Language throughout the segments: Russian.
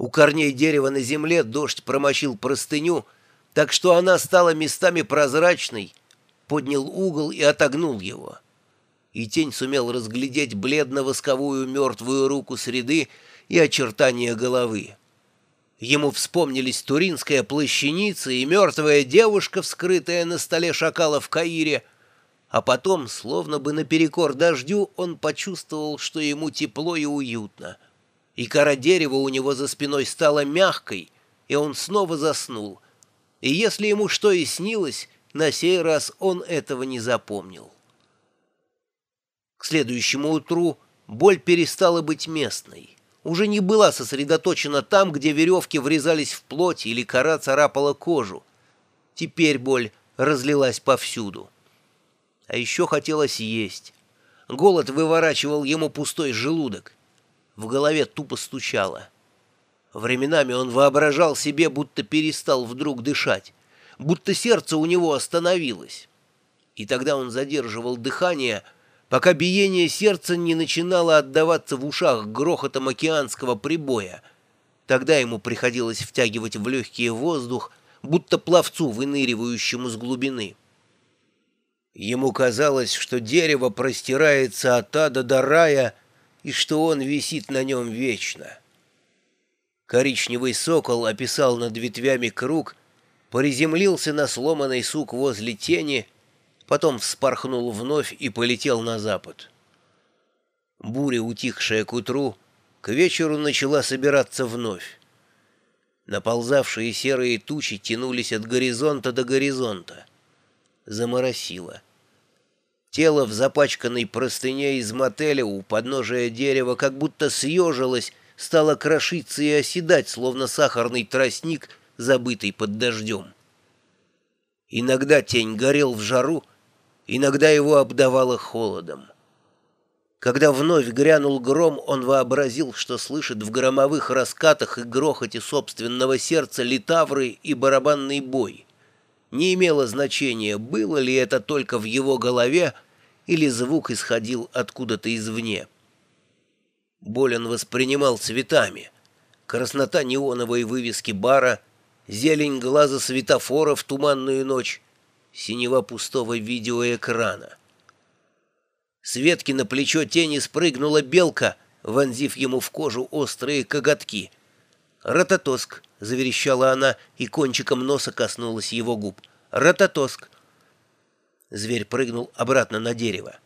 У корней дерева на земле дождь промочил простыню, так что она стала местами прозрачной, поднял угол и отогнул его. И тень сумел разглядеть бледно-восковую мертвую руку среды и очертания головы. Ему вспомнились туринская плащаница и мертвая девушка, вскрытая на столе шакала в Каире, а потом, словно бы наперекор дождю, он почувствовал, что ему тепло и уютно. И кора дерева у него за спиной стала мягкой, и он снова заснул. И если ему что и снилось, на сей раз он этого не запомнил. К следующему утру боль перестала быть местной. Уже не была сосредоточена там, где веревки врезались в плоть или кора царапала кожу. Теперь боль разлилась повсюду. А еще хотелось есть. Голод выворачивал ему пустой желудок. В голове тупо стучало. Временами он воображал себе, будто перестал вдруг дышать, будто сердце у него остановилось. И тогда он задерживал дыхание, пока биение сердца не начинало отдаваться в ушах грохотом океанского прибоя. Тогда ему приходилось втягивать в легкий воздух, будто пловцу, выныривающему с глубины. Ему казалось, что дерево простирается от ада до рая, и что он висит на нем вечно. Коричневый сокол описал над ветвями круг, приземлился на сломанный сук возле тени, потом вспорхнул вновь и полетел на запад. Буря, утихшая к утру, к вечеру начала собираться вновь. Наползавшие серые тучи тянулись от горизонта до горизонта. Заморосило. Тело в запачканной простыне из мотеля у подножия дерева как будто съежилось, стало крошиться и оседать, словно сахарный тростник, забытый под дождем. Иногда тень горел в жару, иногда его обдавало холодом. Когда вновь грянул гром, он вообразил, что слышит в громовых раскатах и грохоте собственного сердца литавры и барабанный бой — не имело значения, было ли это только в его голове, или звук исходил откуда-то извне. Боль он воспринимал цветами. Краснота неоновой вывески бара, зелень глаза светофора в туманную ночь, синева пустого видеоэкрана. Светки на плечо тени спрыгнула белка, вонзив ему в кожу острые коготки. «Рототоск», — заверещала она, и кончиком носа коснулась его губ. «Рототоск!» Зверь прыгнул обратно на дерево.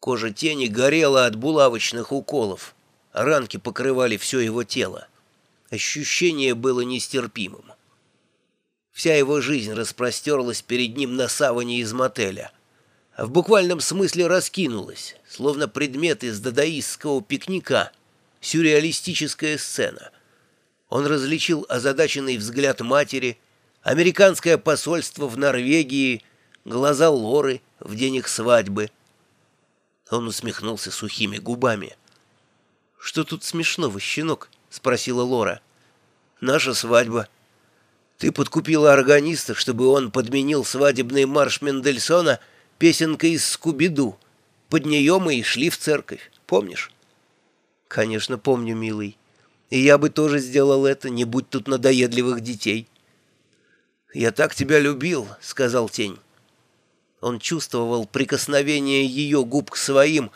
Кожа тени горела от булавочных уколов. Ранки покрывали все его тело. Ощущение было нестерпимым. Вся его жизнь распростерлась перед ним на саване из мотеля. В буквальном смысле раскинулась, словно предмет из дадаистского пикника, сюрреалистическая сцена — он различил озадаченный взгляд матери, американское посольство в Норвегии, глаза Лоры в день их свадьбы. Он усмехнулся сухими губами. «Что тут смешного, щенок?» — спросила Лора. «Наша свадьба. Ты подкупила органиста, чтобы он подменил свадебный марш Мендельсона песенкой из «Скуби-Ду». Под нее мы и шли в церковь. Помнишь?» «Конечно, помню, милый». И я бы тоже сделал это, не будь тут надоедливых детей. «Я так тебя любил», — сказал тень. Он чувствовал прикосновение ее губ к своим,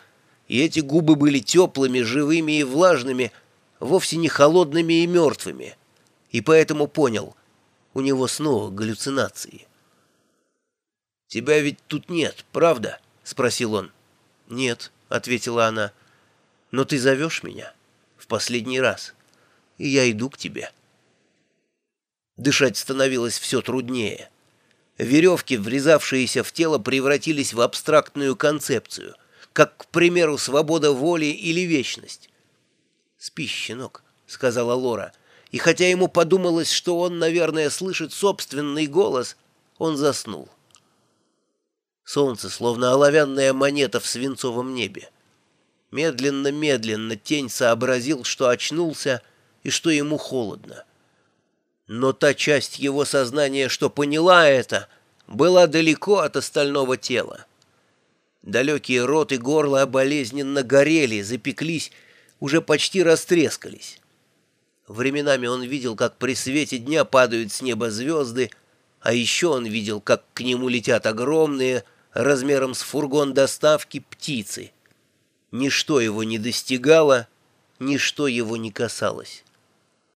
и эти губы были теплыми, живыми и влажными, вовсе не холодными и мертвыми, и поэтому понял, у него снова галлюцинации. «Тебя ведь тут нет, правда?» — спросил он. «Нет», — ответила она, — «но ты зовешь меня в последний раз» и я иду к тебе. Дышать становилось все труднее. Веревки, врезавшиеся в тело, превратились в абстрактную концепцию, как, к примеру, свобода воли или вечность. «Спи, щенок», — сказала Лора, и хотя ему подумалось, что он, наверное, слышит собственный голос, он заснул. Солнце, словно оловянная монета в свинцовом небе. Медленно-медленно тень сообразил, что очнулся — и что ему холодно. Но та часть его сознания, что поняла это, была далеко от остального тела. Далекие рот и горло болезненно горели, запеклись, уже почти растрескались. Временами он видел, как при свете дня падают с неба звезды, а еще он видел, как к нему летят огромные, размером с фургон доставки, птицы. Ничто его не достигало, ничто его не касалось.